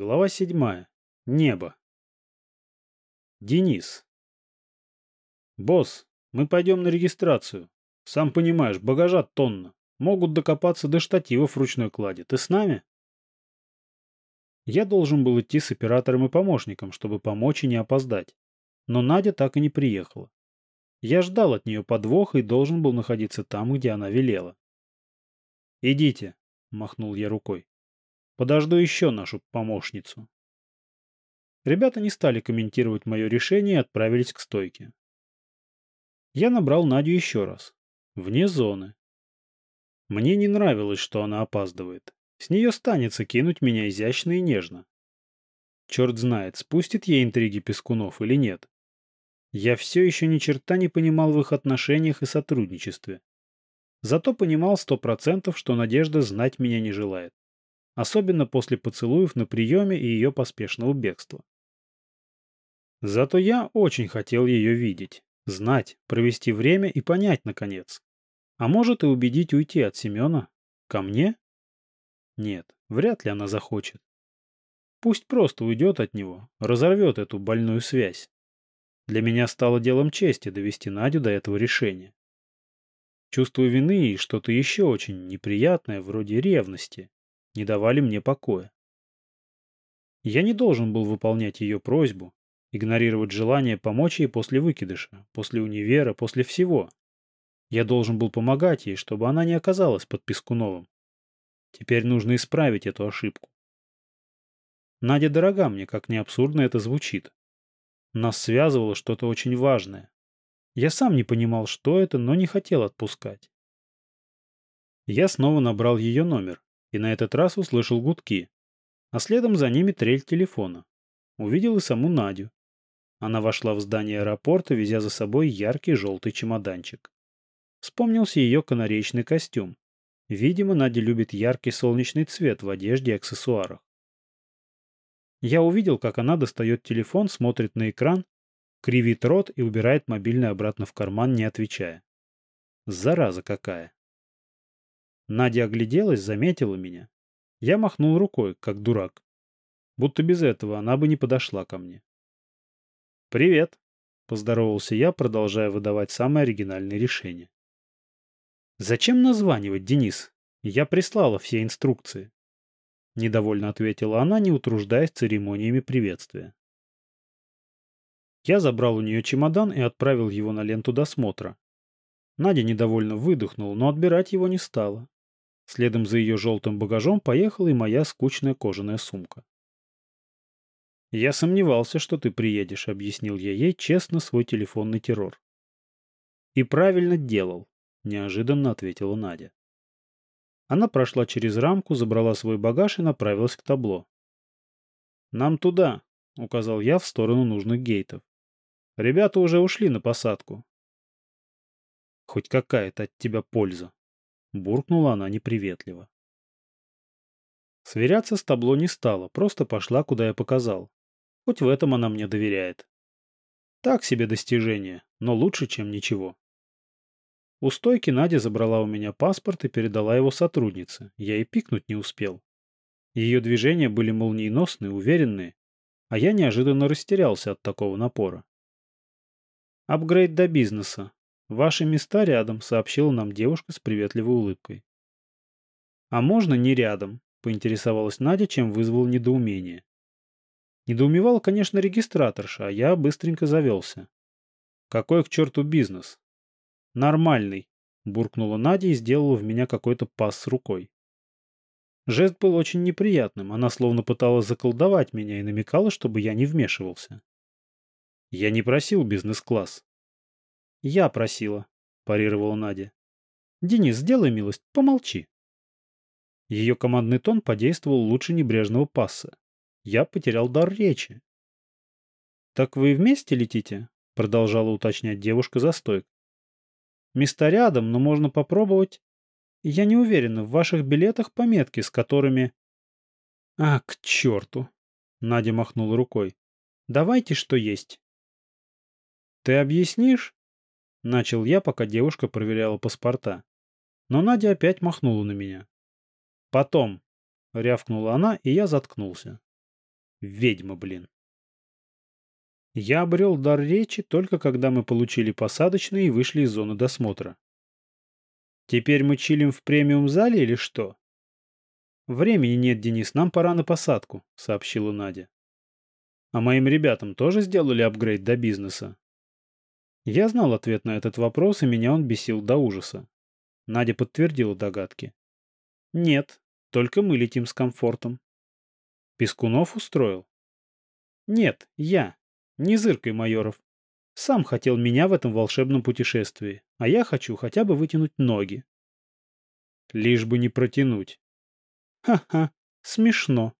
Глава седьмая. Небо. Денис. Босс, мы пойдем на регистрацию. Сам понимаешь, багажа тонна. Могут докопаться до штативов ручной клади. Ты с нами? Я должен был идти с оператором и помощником, чтобы помочь и не опоздать. Но Надя так и не приехала. Я ждал от нее подвоха и должен был находиться там, где она велела. «Идите», — махнул я рукой. Подожду еще нашу помощницу. Ребята не стали комментировать мое решение и отправились к стойке. Я набрал Надю еще раз. Вне зоны. Мне не нравилось, что она опаздывает. С нее станется кинуть меня изящно и нежно. Черт знает, спустит ей интриги Пескунов или нет. Я все еще ни черта не понимал в их отношениях и сотрудничестве. Зато понимал сто процентов, что Надежда знать меня не желает особенно после поцелуев на приеме и ее поспешного бегства. Зато я очень хотел ее видеть, знать, провести время и понять, наконец. А может и убедить уйти от Семена? Ко мне? Нет, вряд ли она захочет. Пусть просто уйдет от него, разорвет эту больную связь. Для меня стало делом чести довести Надю до этого решения. Чувство вины и что-то еще очень неприятное, вроде ревности, не давали мне покоя. Я не должен был выполнять ее просьбу, игнорировать желание помочь ей после выкидыша, после универа, после всего. Я должен был помогать ей, чтобы она не оказалась под Пескуновым. Теперь нужно исправить эту ошибку. Надя дорога мне, как не абсурдно это звучит. Нас связывало что-то очень важное. Я сам не понимал, что это, но не хотел отпускать. Я снова набрал ее номер и на этот раз услышал гудки, а следом за ними трель телефона. Увидел и саму Надю. Она вошла в здание аэропорта, везя за собой яркий желтый чемоданчик. Вспомнился ее канареечный костюм. Видимо, Надя любит яркий солнечный цвет в одежде и аксессуарах. Я увидел, как она достает телефон, смотрит на экран, кривит рот и убирает мобильный обратно в карман, не отвечая. Зараза какая. Надя огляделась, заметила меня. Я махнул рукой, как дурак. Будто без этого она бы не подошла ко мне. «Привет», — поздоровался я, продолжая выдавать самые оригинальные решения. «Зачем названивать, Денис? Я прислала все инструкции». Недовольно ответила она, не утруждаясь церемониями приветствия. Я забрал у нее чемодан и отправил его на ленту досмотра. Надя недовольно выдохнула, но отбирать его не стала. Следом за ее желтым багажом поехала и моя скучная кожаная сумка. «Я сомневался, что ты приедешь», — объяснил я ей честно свой телефонный террор. «И правильно делал», — неожиданно ответила Надя. Она прошла через рамку, забрала свой багаж и направилась к табло. «Нам туда», — указал я в сторону нужных гейтов. «Ребята уже ушли на посадку». «Хоть какая-то от тебя польза», Буркнула она неприветливо. Сверяться с табло не стала, просто пошла, куда я показал. Хоть в этом она мне доверяет. Так себе достижение, но лучше, чем ничего. У стойки Надя забрала у меня паспорт и передала его сотруднице. Я и пикнуть не успел. Ее движения были молниеносные, уверенные, а я неожиданно растерялся от такого напора. Апгрейд до бизнеса. «Ваши места рядом», — сообщила нам девушка с приветливой улыбкой. «А можно не рядом?» — поинтересовалась Надя, чем вызвал недоумение. Недоумевал, конечно, регистраторша, а я быстренько завелся. «Какой к черту бизнес?» «Нормальный», — буркнула Надя и сделала в меня какой-то пас с рукой. Жест был очень неприятным, она словно пыталась заколдовать меня и намекала, чтобы я не вмешивался. Я не просил бизнес-класс. «Я просила», — парировала Надя. «Денис, сделай милость, помолчи». Ее командный тон подействовал лучше небрежного пасса. Я потерял дар речи. «Так вы вместе летите?» — продолжала уточнять девушка за стойкой. «Места рядом, но можно попробовать. Я не уверена, в ваших билетах пометки, с которыми...» «А, к черту!» — Надя махнула рукой. «Давайте, что есть». «Ты объяснишь?» Начал я, пока девушка проверяла паспорта. Но Надя опять махнула на меня. «Потом», — рявкнула она, и я заткнулся. Ведьма, блин. Я обрел дар речи только когда мы получили посадочные и вышли из зоны досмотра. Теперь мы чилим в премиум-зале или что? Времени нет, Денис, нам пора на посадку, сообщила Надя. А моим ребятам тоже сделали апгрейд до бизнеса? Я знал ответ на этот вопрос, и меня он бесил до ужаса. Надя подтвердила догадки. Нет, только мы летим с комфортом. Пескунов устроил? Нет, я. Не зыркой, Майоров. Сам хотел меня в этом волшебном путешествии, а я хочу хотя бы вытянуть ноги. Лишь бы не протянуть. Ха-ха, смешно.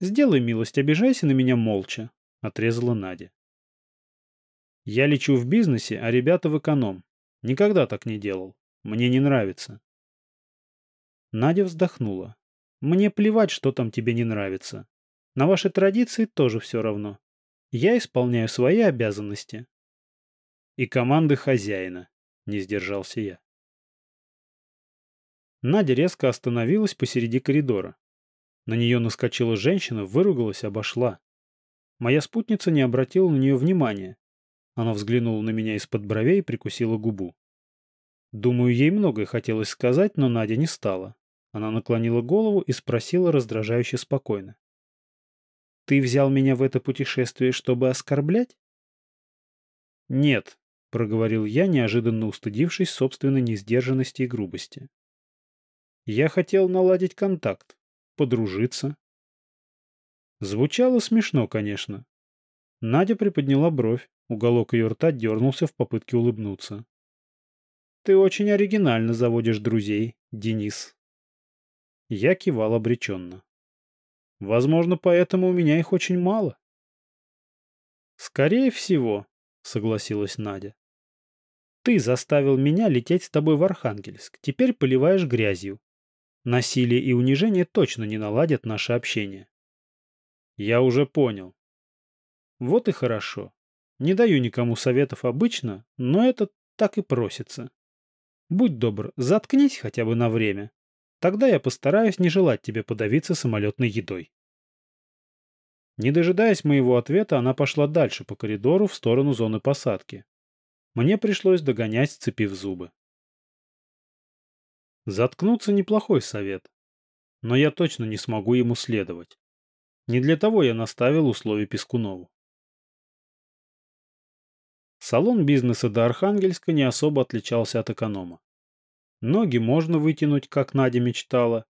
Сделай милость, обижайся на меня молча, отрезала Надя. Я лечу в бизнесе, а ребята в эконом. Никогда так не делал. Мне не нравится. Надя вздохнула. Мне плевать, что там тебе не нравится. На ваши традиции тоже все равно. Я исполняю свои обязанности. И команды хозяина, не сдержался я. Надя резко остановилась посреди коридора. На нее наскочила женщина, выругалась, обошла. Моя спутница не обратила на нее внимания. Она взглянула на меня из-под бровей и прикусила губу. Думаю, ей многое хотелось сказать, но Надя не стала. Она наклонила голову и спросила раздражающе спокойно. «Ты взял меня в это путешествие, чтобы оскорблять?» «Нет», — проговорил я, неожиданно устыдившись собственной несдержанности и грубости. «Я хотел наладить контакт, подружиться». Звучало смешно, конечно. Надя приподняла бровь, уголок ее рта дернулся в попытке улыбнуться. «Ты очень оригинально заводишь друзей, Денис». Я кивал обреченно. Возможно, поэтому у меня их очень мало. Скорее всего, согласилась Надя. Ты заставил меня лететь с тобой в Архангельск. Теперь поливаешь грязью. Насилие и унижение точно не наладят наше общение. Я уже понял. Вот и хорошо. Не даю никому советов обычно, но это так и просится. Будь добр, заткнись хотя бы на время. Тогда я постараюсь не желать тебе подавиться самолетной едой. Не дожидаясь моего ответа, она пошла дальше по коридору в сторону зоны посадки. Мне пришлось догонять, сцепив зубы. Заткнуться неплохой совет. Но я точно не смогу ему следовать. Не для того я наставил условия Пескунову. Салон бизнеса до Архангельска не особо отличался от эконома. Ноги можно вытянуть, как Надя мечтала,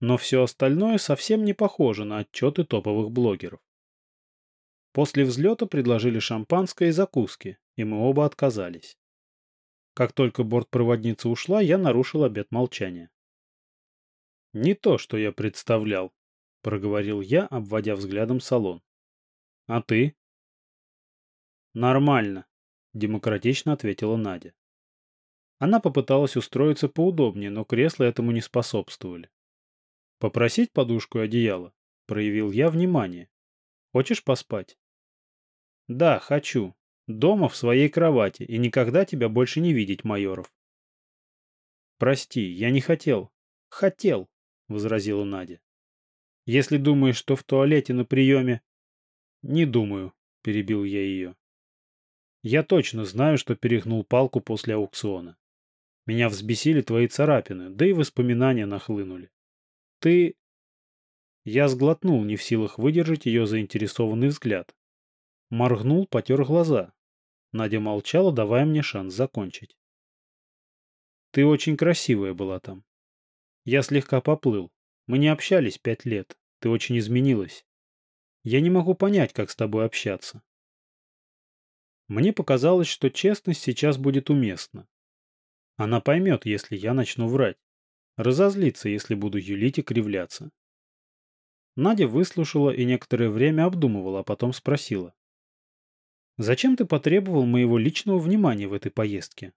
но все остальное совсем не похоже на отчеты топовых блогеров. После взлета предложили шампанское и закуски, и мы оба отказались. Как только бортпроводница ушла, я нарушил обет молчания. «Не то, что я представлял», — проговорил я, обводя взглядом салон. «А ты?» «Нормально», — демократично ответила Надя. Она попыталась устроиться поудобнее, но кресла этому не способствовали. «Попросить подушку и одеяло?» — проявил я внимание. «Хочешь поспать?» «Да, хочу. Дома в своей кровати и никогда тебя больше не видеть, Майоров». «Прости, я не хотел». «Хотел», — возразила Надя. «Если думаешь, что в туалете на приеме...» «Не думаю», — перебил я ее. «Я точно знаю, что перегнул палку после аукциона. Меня взбесили твои царапины, да и воспоминания нахлынули. Ты...» Я сглотнул, не в силах выдержать ее заинтересованный взгляд. Моргнул, потер глаза. Надя молчала, давая мне шанс закончить. «Ты очень красивая была там. Я слегка поплыл. Мы не общались пять лет. Ты очень изменилась. Я не могу понять, как с тобой общаться». Мне показалось, что честность сейчас будет уместна. Она поймет, если я начну врать. Разозлится, если буду юлить и кривляться. Надя выслушала и некоторое время обдумывала, а потом спросила. «Зачем ты потребовал моего личного внимания в этой поездке?»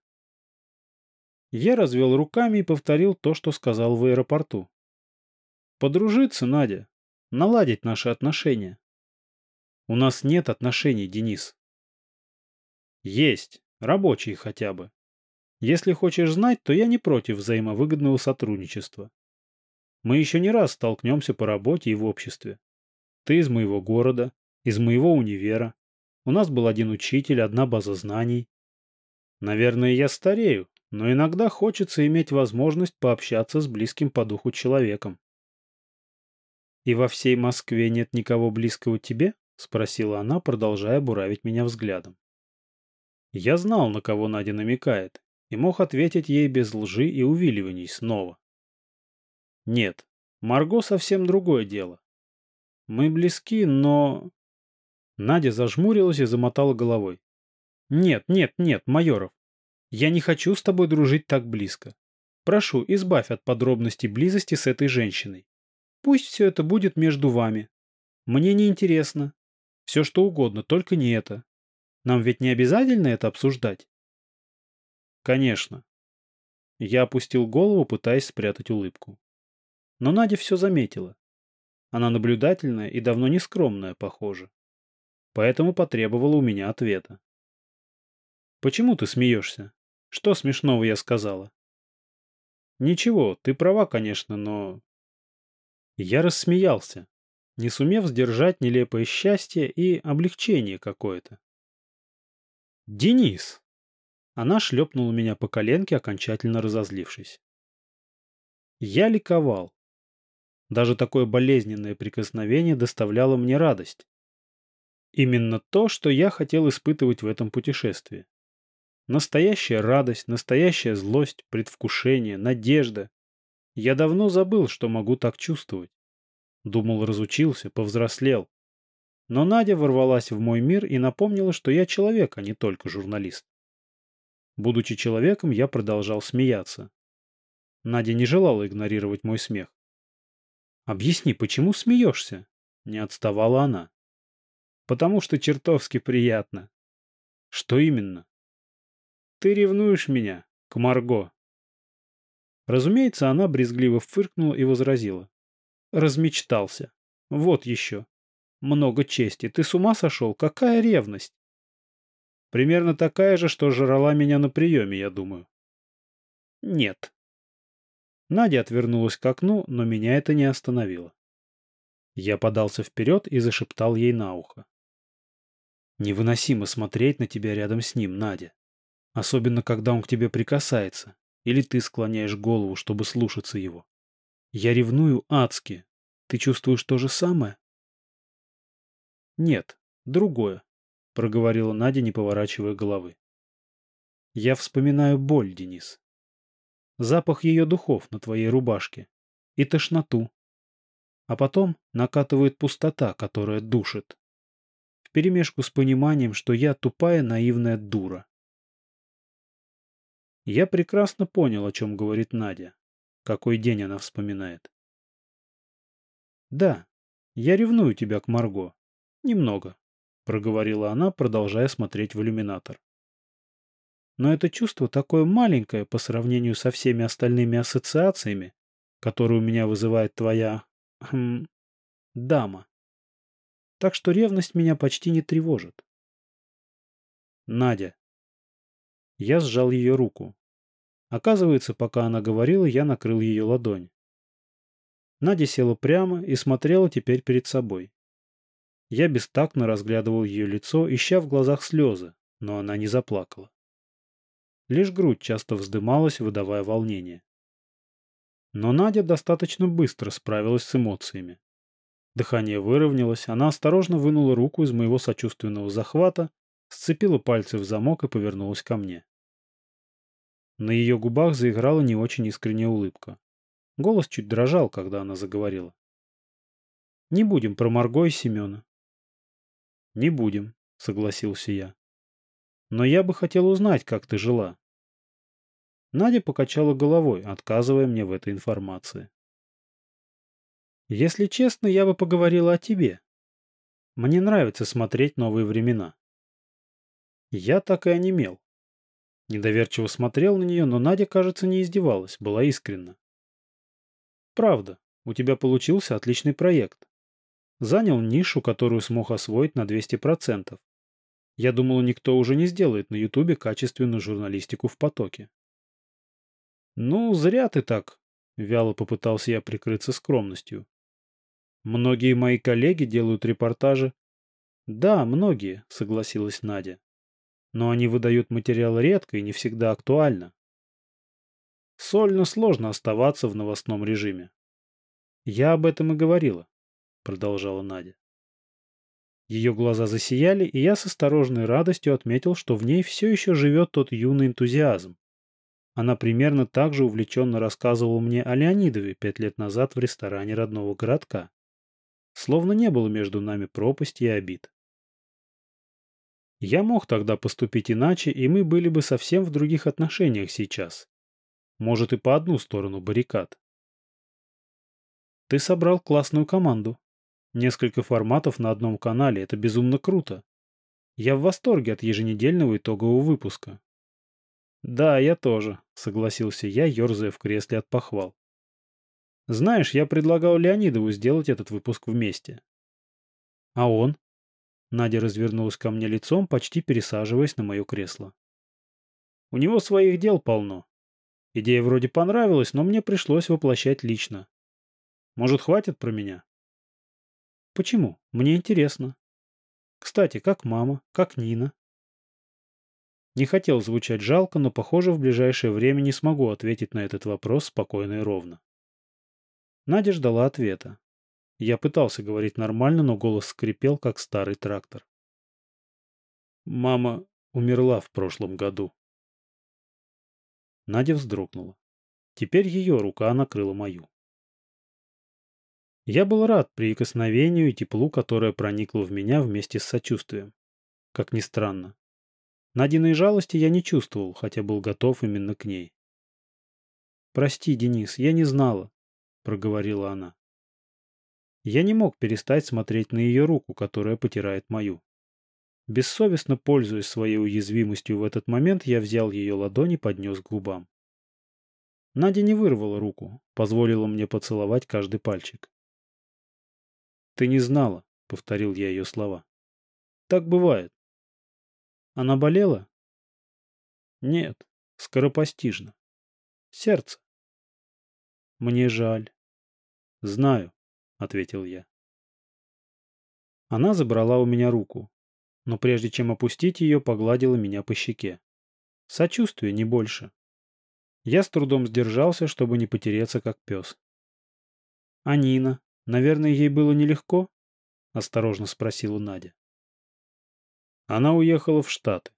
Я развел руками и повторил то, что сказал в аэропорту. «Подружиться, Надя. Наладить наши отношения». «У нас нет отношений, Денис». «Есть. Рабочие хотя бы. Если хочешь знать, то я не против взаимовыгодного сотрудничества. Мы еще не раз столкнемся по работе и в обществе. Ты из моего города, из моего универа. У нас был один учитель, одна база знаний. Наверное, я старею, но иногда хочется иметь возможность пообщаться с близким по духу человеком. «И во всей Москве нет никого близкого тебе?» — спросила она, продолжая буравить меня взглядом. Я знал, на кого Надя намекает, и мог ответить ей без лжи и увиливаний снова. Нет, Марго совсем другое дело. Мы близки, но... Надя зажмурилась и замотала головой. Нет, нет, нет, Майоров. Я не хочу с тобой дружить так близко. Прошу, избавь от подробностей близости с этой женщиной. Пусть все это будет между вами. Мне не интересно. Все что угодно, только не это. Нам ведь не обязательно это обсуждать. Конечно. Я опустил голову, пытаясь спрятать улыбку. Но Надя все заметила. Она наблюдательная и давно не скромная, похоже. Поэтому потребовала у меня ответа. «Почему ты смеешься? Что смешного я сказала?» «Ничего, ты права, конечно, но...» Я рассмеялся, не сумев сдержать нелепое счастье и облегчение какое-то. «Денис!» Она шлепнула меня по коленке, окончательно разозлившись. Я ликовал. Даже такое болезненное прикосновение доставляло мне радость. Именно то, что я хотел испытывать в этом путешествии. Настоящая радость, настоящая злость, предвкушение, надежда. Я давно забыл, что могу так чувствовать. Думал, разучился, повзрослел. Но Надя ворвалась в мой мир и напомнила, что я человек, а не только журналист. Будучи человеком, я продолжал смеяться. Надя не желала игнорировать мой смех. «Объясни, почему смеешься?» — не отставала она. «Потому что чертовски приятно». «Что именно?» «Ты ревнуешь меня, к Марго». Разумеется, она брезгливо фыркнула и возразила. «Размечтался. Вот еще. Много чести. Ты с ума сошел? Какая ревность?» «Примерно такая же, что жрала меня на приеме, я думаю». «Нет», Надя отвернулась к окну, но меня это не остановило. Я подался вперед и зашептал ей на ухо. Невыносимо смотреть на тебя рядом с ним, Надя. Особенно, когда он к тебе прикасается, или ты склоняешь голову, чтобы слушаться его. Я ревную адски. Ты чувствуешь то же самое? Нет, другое, проговорила Надя, не поворачивая головы. Я вспоминаю боль, Денис запах ее духов на твоей рубашке и тошноту. А потом накатывает пустота, которая душит. Вперемешку с пониманием, что я тупая наивная дура. Я прекрасно понял, о чем говорит Надя. Какой день она вспоминает. «Да, я ревную тебя к Марго. Немного», — проговорила она, продолжая смотреть в иллюминатор. Но это чувство такое маленькое по сравнению со всеми остальными ассоциациями, которые у меня вызывает твоя... Хм, дама. Так что ревность меня почти не тревожит. Надя. Я сжал ее руку. Оказывается, пока она говорила, я накрыл ее ладонь. Надя села прямо и смотрела теперь перед собой. Я бестактно разглядывал ее лицо, ища в глазах слезы, но она не заплакала. Лишь грудь часто вздымалась, выдавая волнение. Но Надя достаточно быстро справилась с эмоциями. Дыхание выровнялось, она осторожно вынула руку из моего сочувственного захвата, сцепила пальцы в замок и повернулась ко мне. На ее губах заиграла не очень искренняя улыбка. Голос чуть дрожал, когда она заговорила. «Не будем про Марго и Семена». «Не будем», — согласился я. Но я бы хотел узнать, как ты жила. Надя покачала головой, отказывая мне в этой информации. Если честно, я бы поговорила о тебе. Мне нравится смотреть новые времена. Я так и онемел. Недоверчиво смотрел на нее, но Надя, кажется, не издевалась, была искренна. Правда, у тебя получился отличный проект. Занял нишу, которую смог освоить на 200%. Я думал, никто уже не сделает на Ютубе качественную журналистику в потоке. «Ну, зря ты так», — вяло попытался я прикрыться скромностью. Многие мои коллеги делают репортажи. Да, многие, согласилась Надя. Но они выдают материал редко и не всегда актуально. Сольно сложно оставаться в новостном режиме. Я об этом и говорила, продолжала Надя. Ее глаза засияли, и я с осторожной радостью отметил, что в ней все еще живет тот юный энтузиазм. Она примерно так же увлеченно рассказывала мне о Леонидове пять лет назад в ресторане родного городка. Словно не было между нами пропасти и обид. Я мог тогда поступить иначе, и мы были бы совсем в других отношениях сейчас. Может, и по одну сторону баррикад. Ты собрал классную команду, Несколько форматов на одном канале – это безумно круто. Я в восторге от еженедельного итогового выпуска. Да, я тоже, согласился я, ерзая в кресле от похвал. Знаешь, я предлагал Леонидову сделать этот выпуск вместе. А он? Надя развернулась ко мне лицом, почти пересаживаясь на мое кресло. У него своих дел полно. Идея вроде понравилась, но мне пришлось воплощать лично. Может, хватит про меня? Почему? Мне интересно. Кстати, как мама, как Нина? Не хотел звучать жалко, но, похоже, в ближайшее время не смогу ответить на этот вопрос спокойно и ровно. Надя ждала ответа. Я пытался говорить нормально, но голос скрипел, как старый трактор. Мама умерла в прошлом году. Надя вздрогнула. Теперь ее рука накрыла мою. Я был рад прикосновению и теплу, которое проникло в меня вместе с сочувствием. Как ни странно. Надиной жалости я не чувствовал, хотя был готов именно к ней. «Прости, Денис, я не знала», — проговорила она. Я не мог перестать смотреть на ее руку, которая потирает мою. Бессовестно пользуясь своей уязвимостью в этот момент, я взял ее ладони и поднес к губам. Надя не вырвала руку, позволила мне поцеловать каждый пальчик. «Ты не знала», — повторил я ее слова. «Так бывает». «Она болела?» «Нет, скоропостижно. Сердце». «Мне жаль». «Знаю», — ответил я. Она забрала у меня руку, но прежде чем опустить ее, погладила меня по щеке. Сочувствие, не больше. Я с трудом сдержался, чтобы не потереться, как пес. «А Нина?» Наверное, ей было нелегко? Осторожно спросила Надя. Она уехала в Штаты.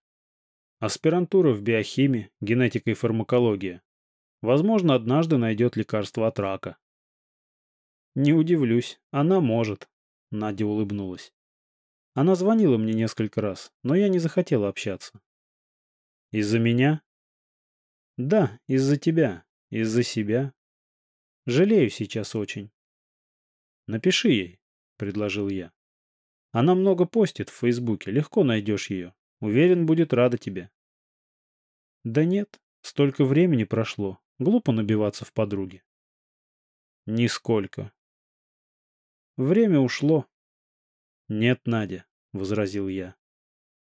Аспирантура в биохимии, генетика и фармакология. Возможно, однажды найдет лекарство от рака. Не удивлюсь, она может. Надя улыбнулась. Она звонила мне несколько раз, но я не захотела общаться. Из-за меня? Да, из-за тебя, из-за себя. Жалею сейчас очень. Напиши ей, предложил я. Она много постит в Фейсбуке, легко найдешь ее. Уверен, будет рада тебе. Да нет, столько времени прошло. Глупо набиваться в подруги. Нисколько. Время ушло. Нет, Надя, возразил я.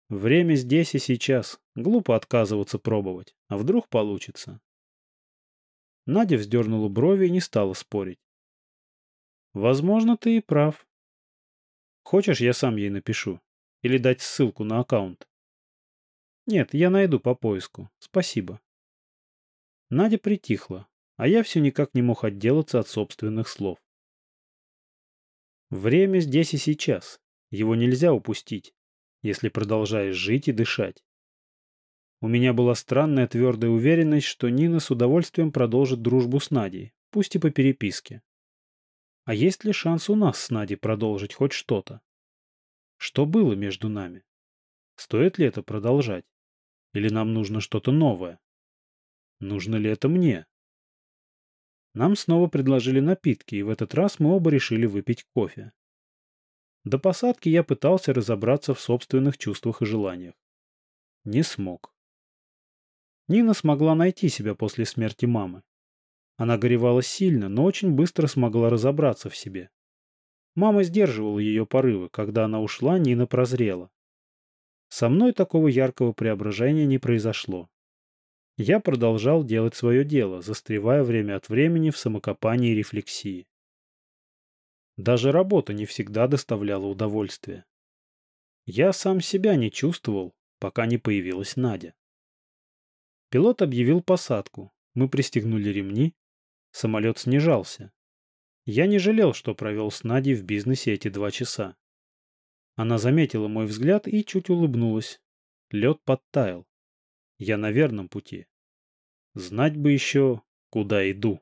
Время здесь и сейчас. Глупо отказываться пробовать. А вдруг получится? Надя вздернула брови и не стала спорить. Возможно, ты и прав. Хочешь, я сам ей напишу? Или дать ссылку на аккаунт? Нет, я найду по поиску. Спасибо. Надя притихла, а я все никак не мог отделаться от собственных слов. Время здесь и сейчас. Его нельзя упустить, если продолжаешь жить и дышать. У меня была странная твердая уверенность, что Нина с удовольствием продолжит дружбу с Надей, пусть и по переписке. А есть ли шанс у нас с Надей продолжить хоть что-то? Что было между нами? Стоит ли это продолжать? Или нам нужно что-то новое? Нужно ли это мне? Нам снова предложили напитки, и в этот раз мы оба решили выпить кофе. До посадки я пытался разобраться в собственных чувствах и желаниях. Не смог. Нина смогла найти себя после смерти мамы. Она горевала сильно, но очень быстро смогла разобраться в себе. Мама сдерживала ее порывы, когда она ушла, Нина прозрела. Со мной такого яркого преображения не произошло. Я продолжал делать свое дело, застревая время от времени в самокопании и рефлексии. Даже работа не всегда доставляла удовольствие. Я сам себя не чувствовал, пока не появилась Надя. Пилот объявил посадку, мы пристегнули ремни, самолет снижался. Я не жалел, что провел с Надей в бизнесе эти два часа. Она заметила мой взгляд и чуть улыбнулась. Лед подтаял. Я на верном пути. Знать бы еще, куда иду.